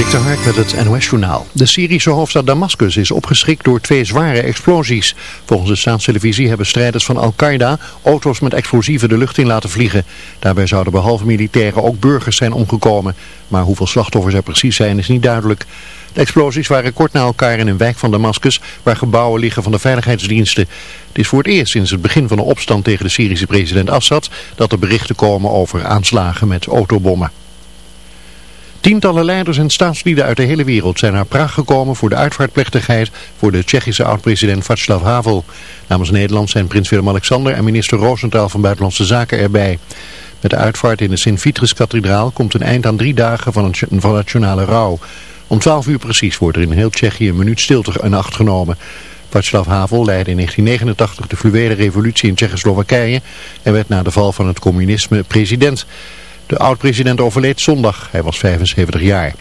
Hark met het NOS-journaal. De Syrische hoofdstad Damascus is opgeschrikt door twee zware explosies. Volgens de staatstelevisie hebben strijders van Al-Qaeda auto's met explosieven de lucht in laten vliegen. Daarbij zouden behalve militairen ook burgers zijn omgekomen. Maar hoeveel slachtoffers er precies zijn is niet duidelijk. De explosies waren kort na elkaar in een wijk van Damascus waar gebouwen liggen van de veiligheidsdiensten. Het is voor het eerst sinds het begin van de opstand tegen de Syrische president Assad dat er berichten komen over aanslagen met autobommen. Tientallen leiders en staatslieden uit de hele wereld zijn naar Praag gekomen voor de uitvaartplechtigheid voor de Tsjechische oud-president Václav Havel. Namens Nederland zijn prins Willem-Alexander en minister Roosentaal van Buitenlandse Zaken erbij. Met de uitvaart in de Sint-Vitrus-kathedraal komt een eind aan drie dagen van, een, nationale rouw. Om 12 uur precies wordt er in heel Tsjechië een minuut stilte in acht genomen. Václav Havel leidde in 1989 de fluwele revolutie in Tsjechoslowakije en werd na de val van het communisme president. De oud-president overleed zondag. Hij was 75 jaar.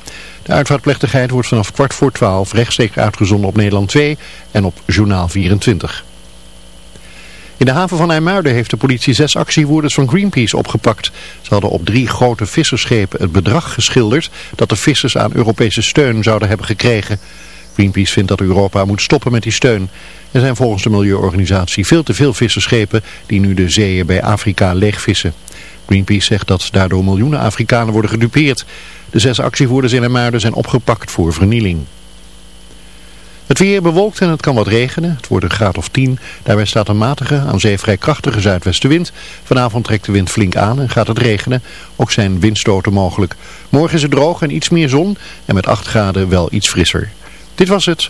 De uitvaartplechtigheid wordt vanaf kwart voor twaalf rechtstreeks uitgezonden op Nederland 2 en op Journaal 24. In de haven van IJmuiden heeft de politie zes actievoerders van Greenpeace opgepakt. Ze hadden op drie grote visserschepen het bedrag geschilderd dat de vissers aan Europese steun zouden hebben gekregen. Greenpeace vindt dat Europa moet stoppen met die steun. Er zijn volgens de milieuorganisatie veel te veel visserschepen die nu de zeeën bij Afrika leegvissen. Greenpeace zegt dat daardoor miljoenen Afrikanen worden gedupeerd. De zes actievoerders in Hermuiden zijn opgepakt voor vernieling. Het weer bewolkt en het kan wat regenen. Het wordt een graad of 10. Daarbij staat een matige, aan zee vrij krachtige zuidwestenwind. Vanavond trekt de wind flink aan en gaat het regenen. Ook zijn windstoten mogelijk. Morgen is het droog en iets meer zon. En met 8 graden wel iets frisser. Dit was het.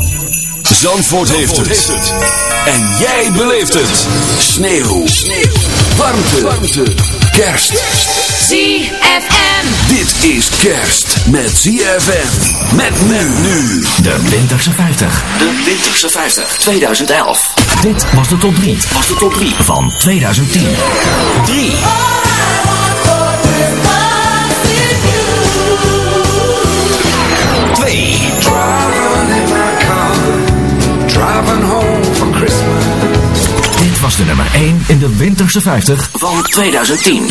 Zandvoort heeft het. En jij beleeft het. Sneeuw. Warmte. Warmte. Kerst. ZFM. Dit is kerst met ZFM. Met men nu. De Winterse 50. De Winterse 50 2011. Dit was de top 3. Was de top 3 van 2010. 3. 2. Driving home for Christmas. Dit was de nummer 1 in de Winterse 50 van 2010.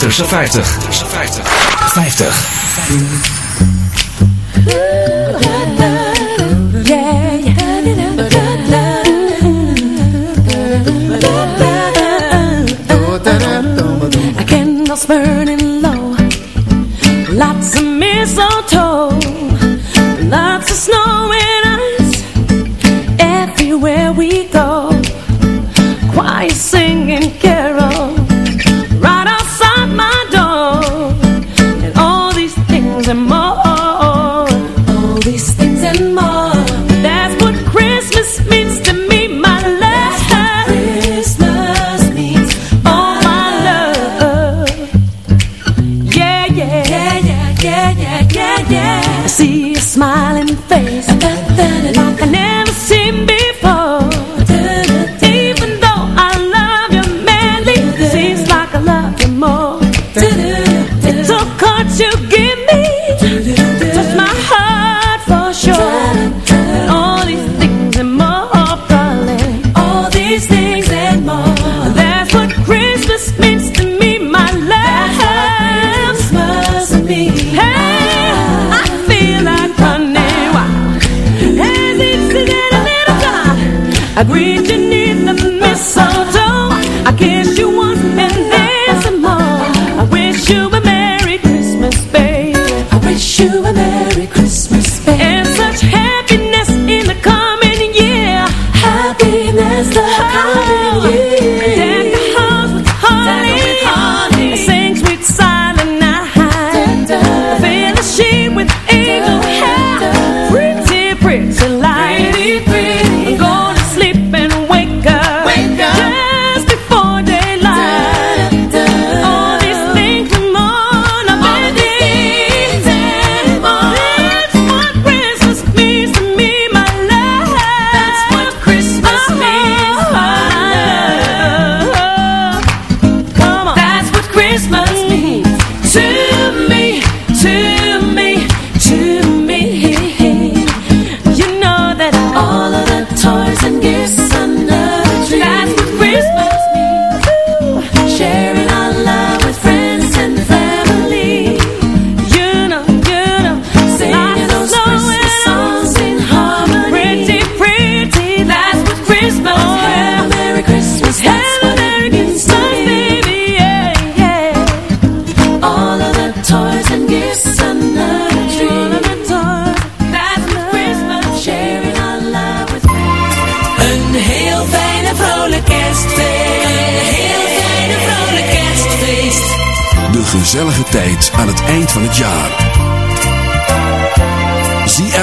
Winterse 50. Winterse 50. 50. I can smell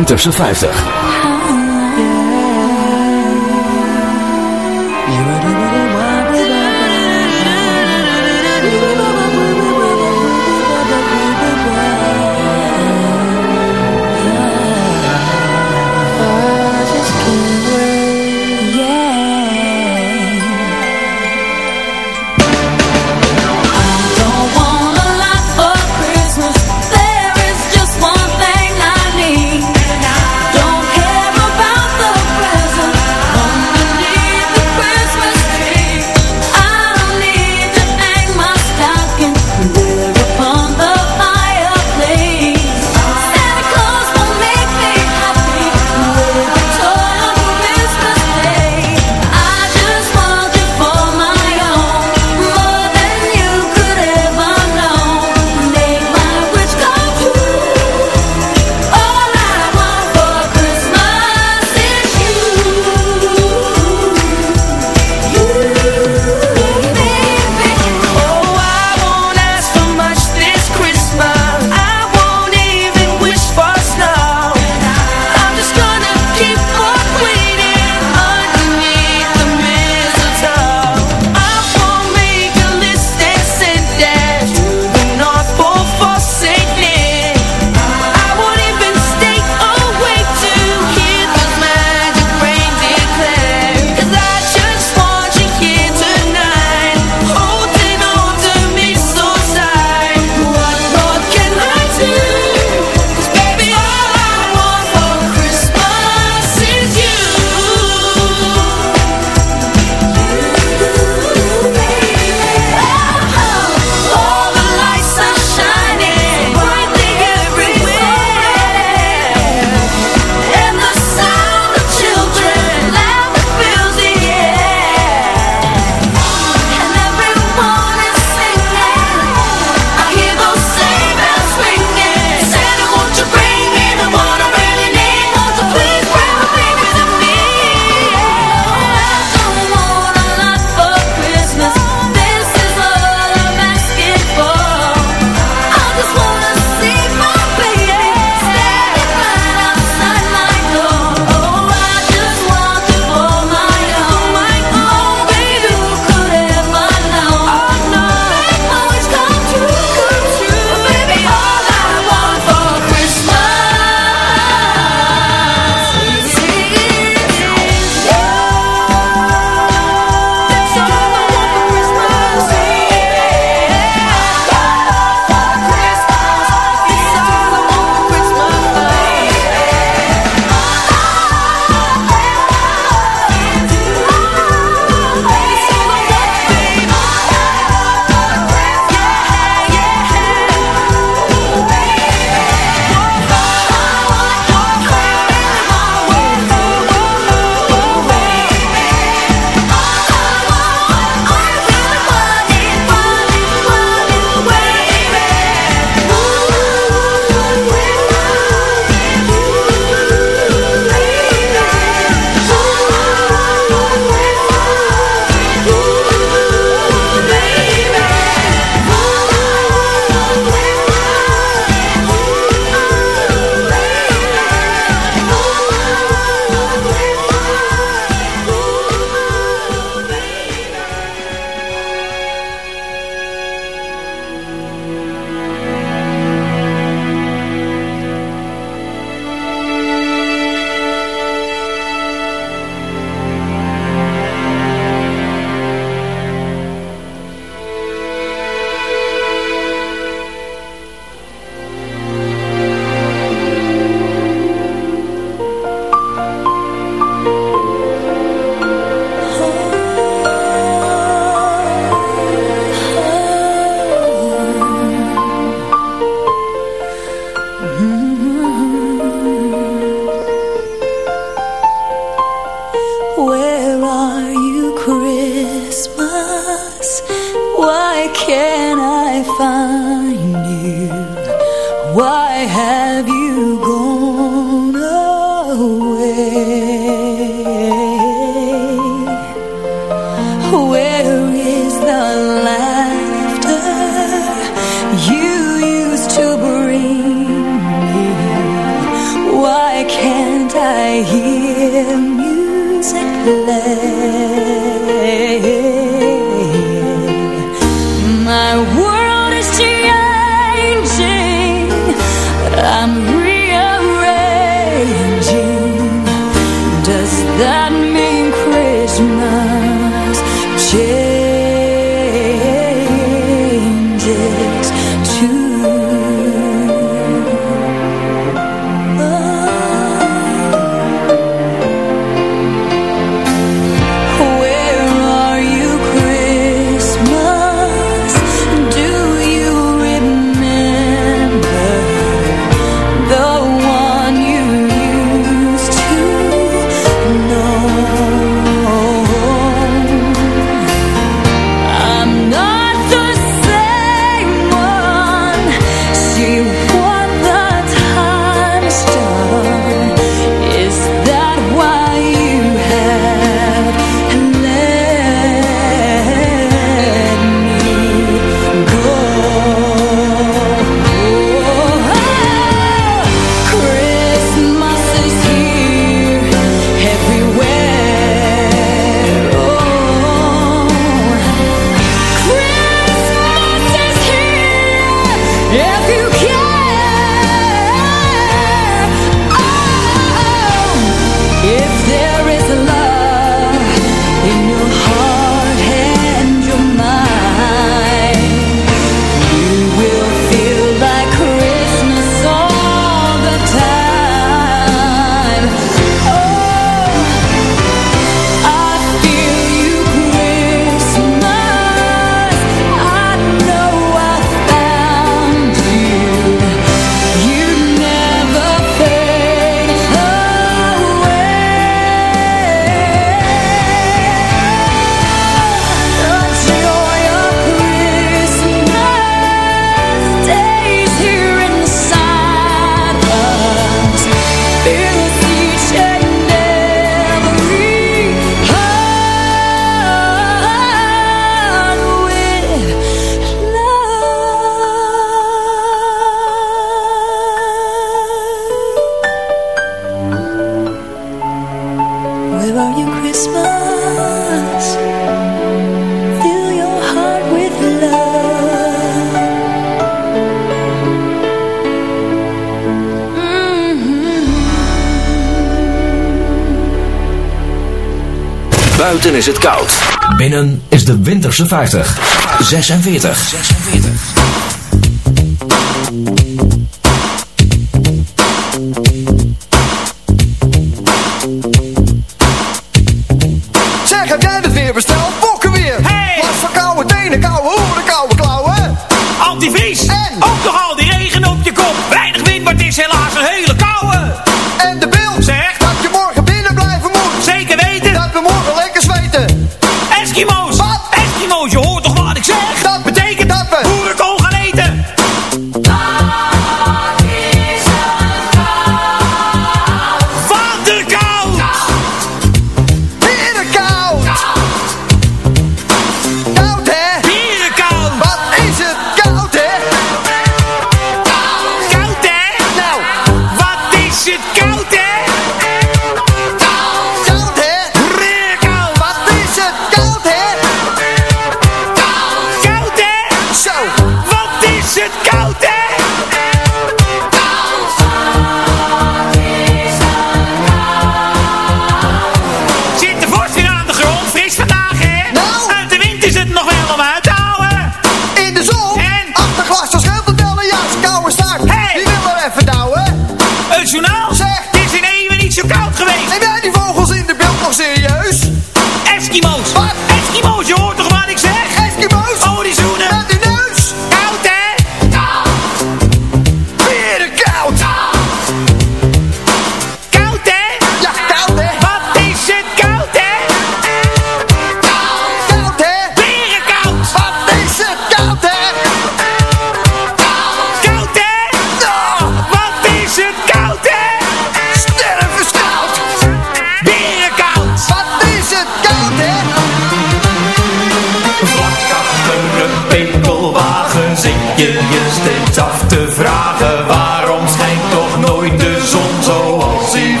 Winterse 50. Buiten is het koud. Binnen is de winterse 50. 46. 46.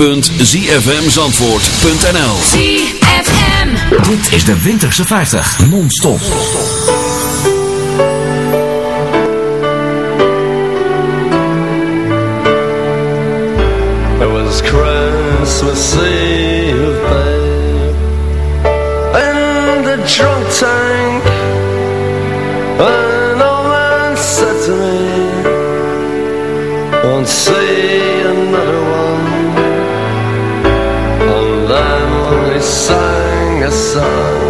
www.zfmzandvoort.nl ZFM Dit is de Winterse 50, non-stop. Was Christmas Eve, In the drunk tank. An sun.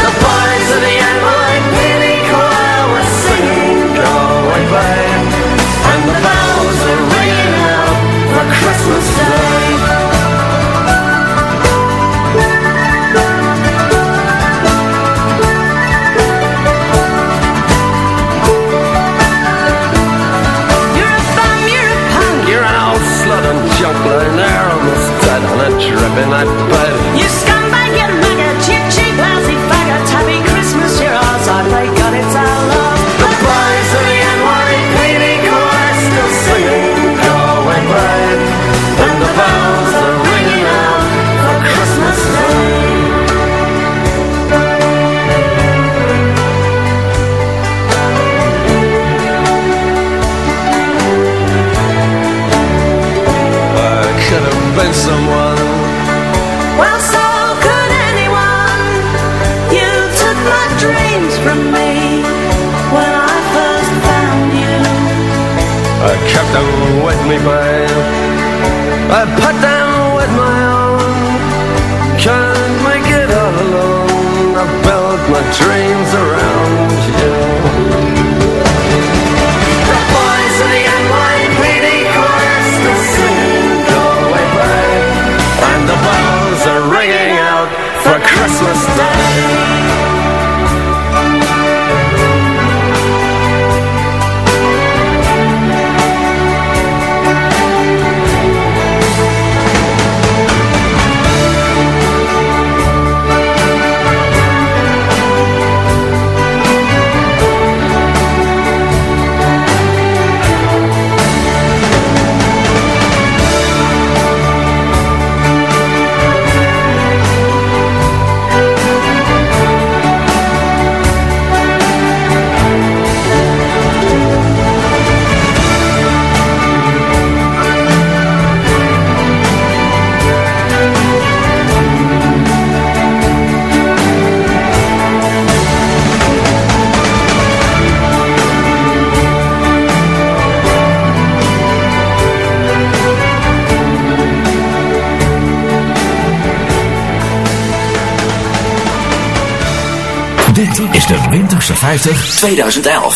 2050 2011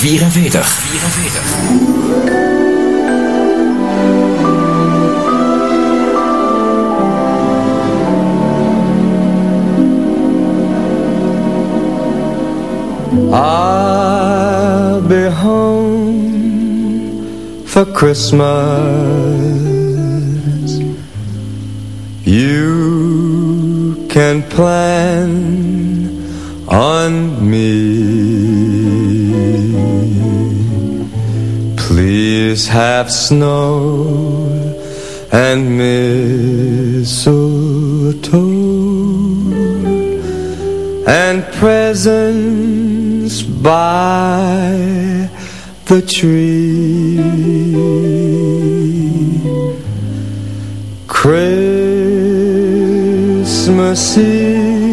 44 44 I'll be home for Christmas. You can plan Please have snow and mistletoe and presents by the tree. Christmas Eve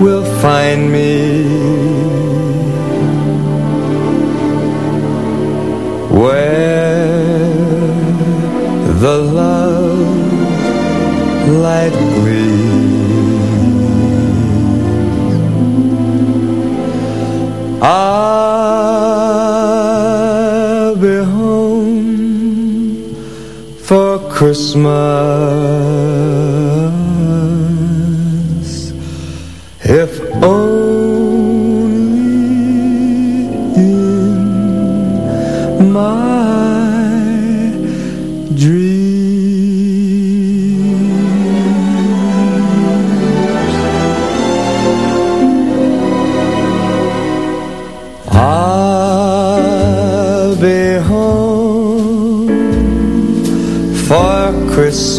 will find me where the love light gleams. I'll be home for Christmas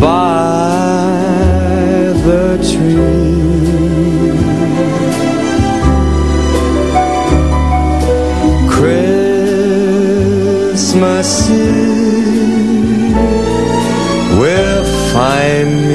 by the tree. Christmas Eve will find me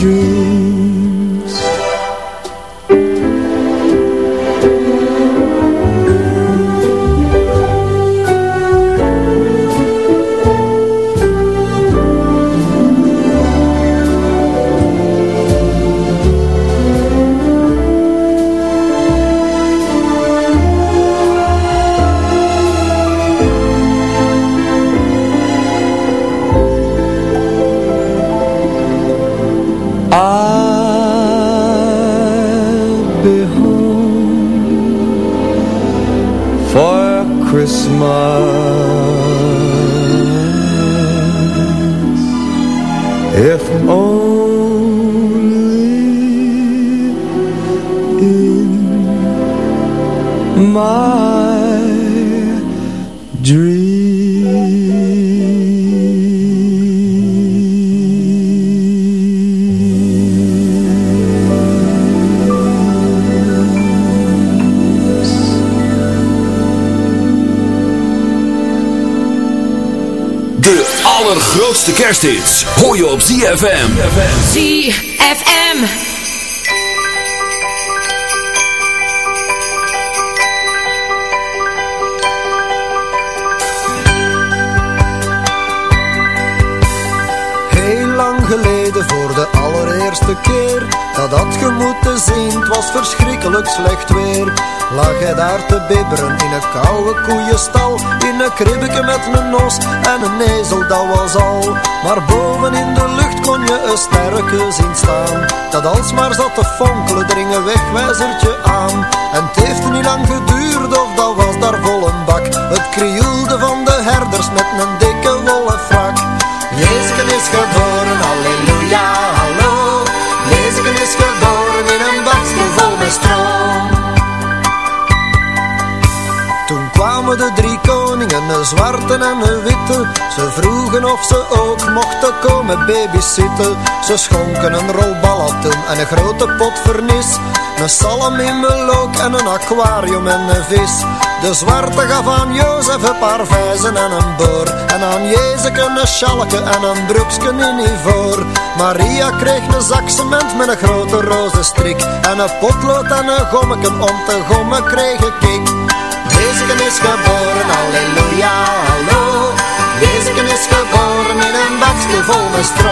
dream kersthits hoor je op ZFM. ZFM. Heel lang geleden voor de allereerste keer Dat had je moeten zien, het was verschrikkelijk slecht weer. Lag hij daar te bibberen in een koude koeienstal In een kribbeke met een nos en een ezel, dat was al. Maar boven in de lucht kon je een sterke zien staan. Dat alsmaar zat te fonkelen, dring een wegwijzertje aan. En het heeft niet lang geduurd of dat of ze ook mochten komen babysitten. Ze schonken een rol ballatoen en een grote pot vernis. Een melook en een aquarium en een vis. De zwarte gaf aan Jozef een paar vijzen en een boor. En aan Jezeke een schalke en een broeksken in ivoor. Maria kreeg een zak cement met een grote roze strik. En een potlood en een gommeken om te gommen kreeg ik. Jezus is geboren, halleluja, hallo. Jezus is in een bakje vol met stro.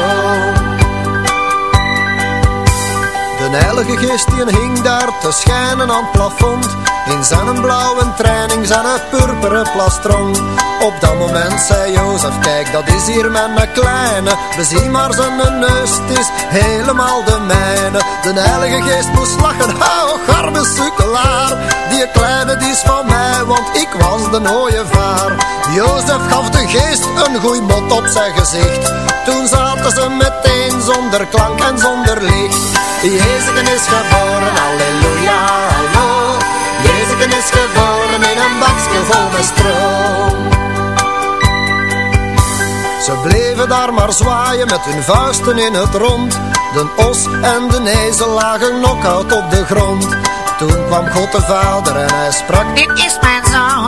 De heilige geest die hing daar te schijnen aan het plafond In zijn blauwe training, zijn purperen plastron. Op dat moment zei Jozef, kijk dat is hier mijn kleine. Bezien maar zijn neus, het is helemaal de mijne. De heilige geest moest lachen, hou arme sukkelaar. Die kleine die is van mij, want ik was de ooievaar Jozef gaf de geest een goeie mot op zijn gezicht. Toen zaten ze meteen zonder klank en zonder licht. Jezus is geboren, halleluja, hallo. Jezus is geboren in een bakje vol met stro. Ze bleven daar maar zwaaien met hun vuisten in het rond. De os en de nezel lagen knock-out op de grond. Toen kwam God de Vader en hij sprak, dit is mijn zoon.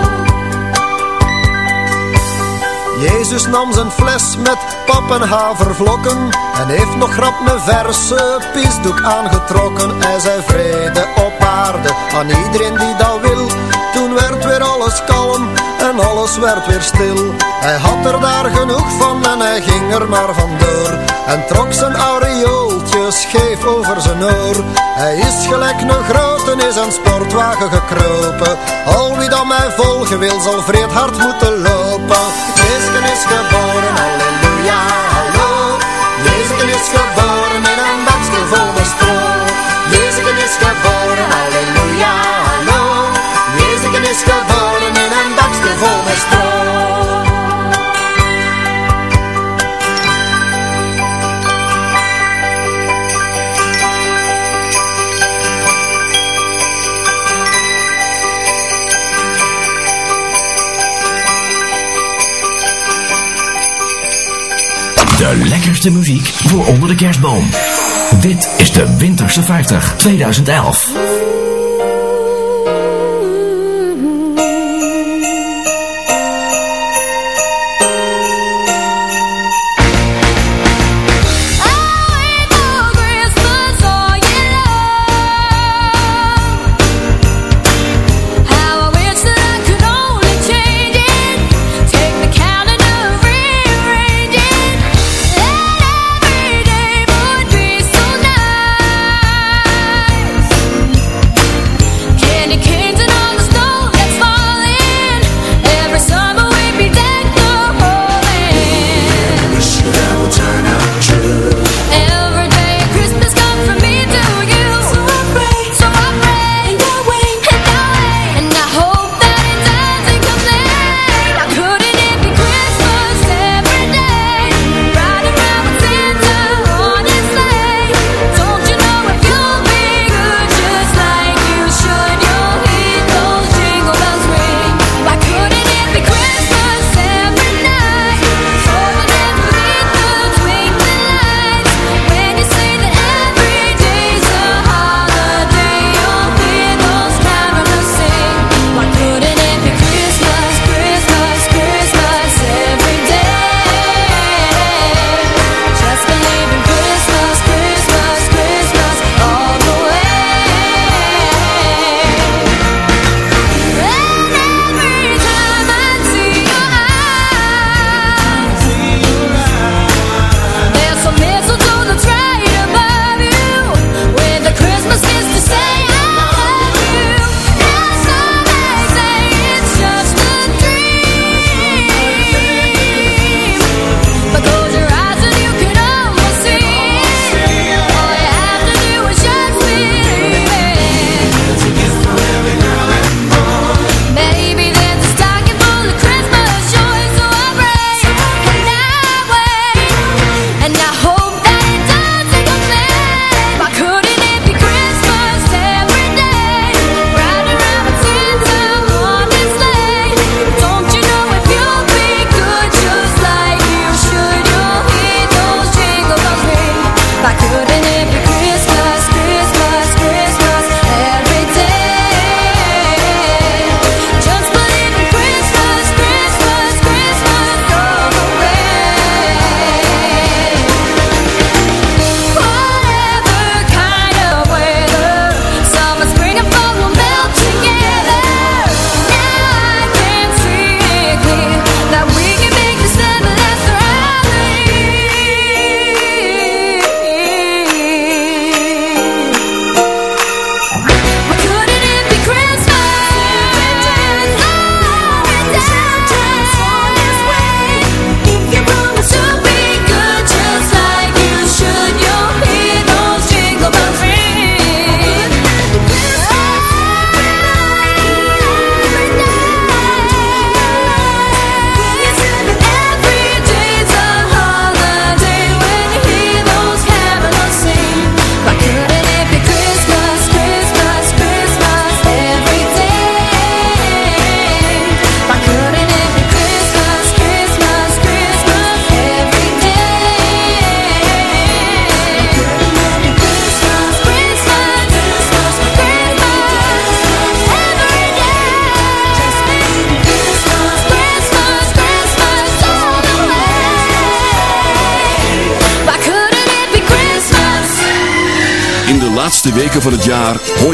Jezus nam zijn fles met pap en havervlokken En heeft nog grap een verse pisdoek aangetrokken. Hij zei vrede op aarde aan iedereen die dat wil. Toen werd weer alles kalm en alles werd weer stil. Hij had er daar genoeg van en hij ging er maar vandoor En trok zijn aureooltje scheef over zijn oor. Hij is gelijk een grote is een sportwagen gekropen. Al wie dan mij volgen wil zal vreed hard moeten lopen. Jezus is geboren, halleluja, De muziek voor onder de kerstboom. Dit is de Winterse 50 2011.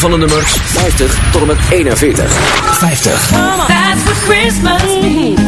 van de nummers 50 tot en met 41. 50. That's Christmas.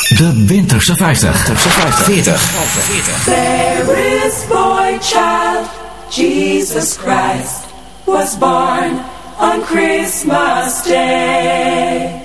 De Winterse 50. Winterse 50. 40. 40. There is boy child, Jesus Christ, was born on Christmas Day.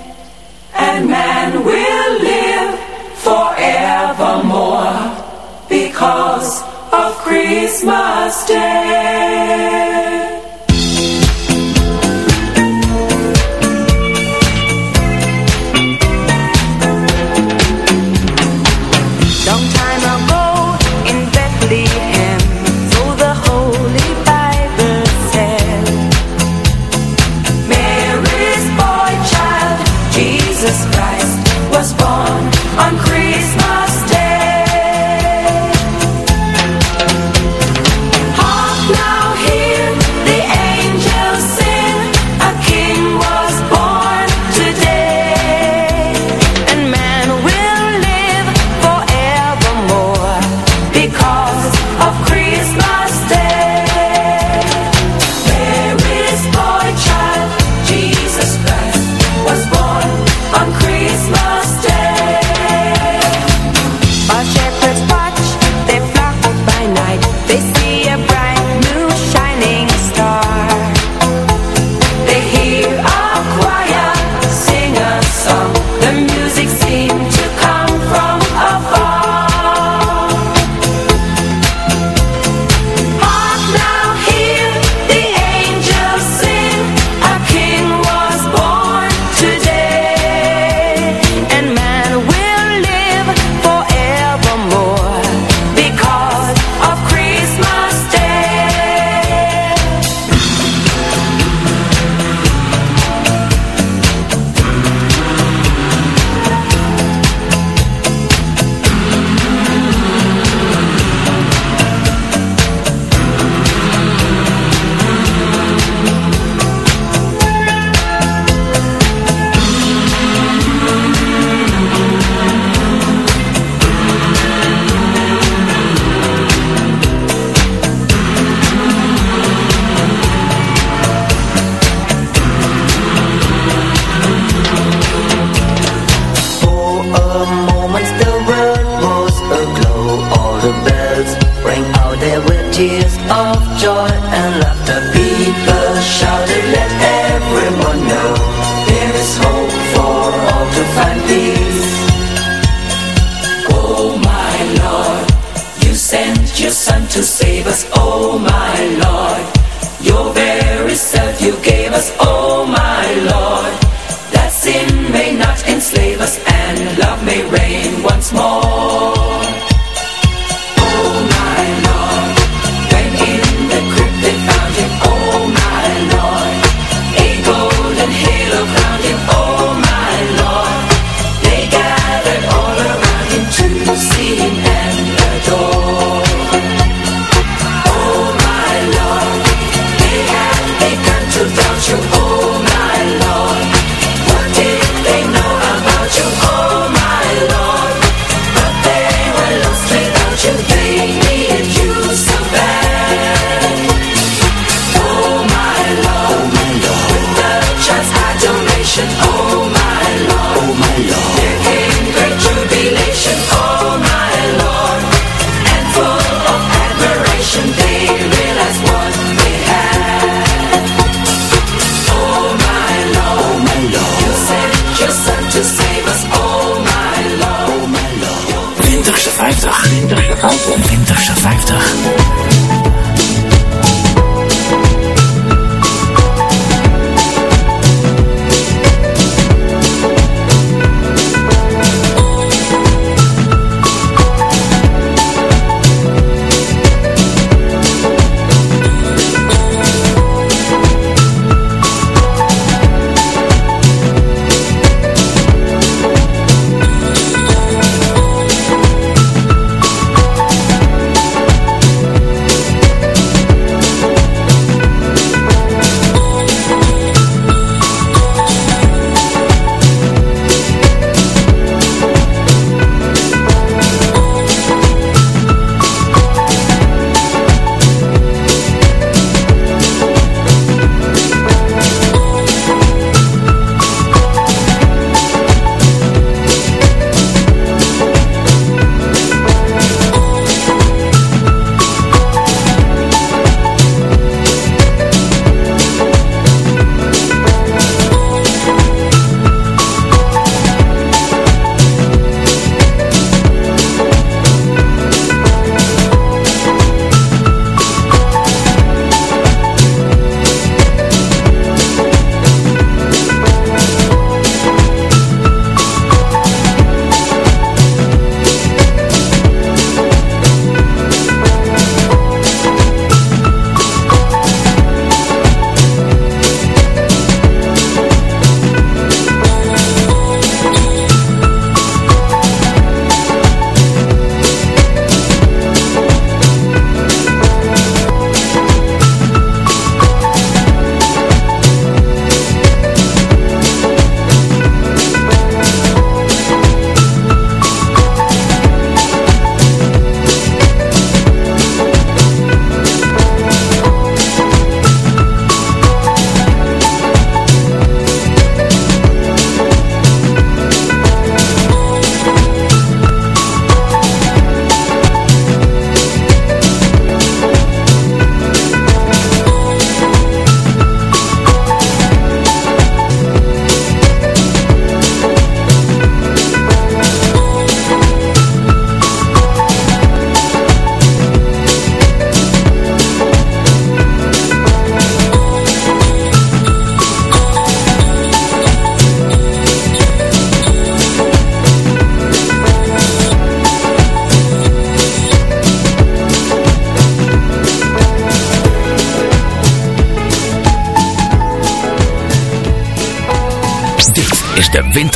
20 50. 20 50. 20 50.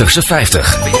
50 ze 50.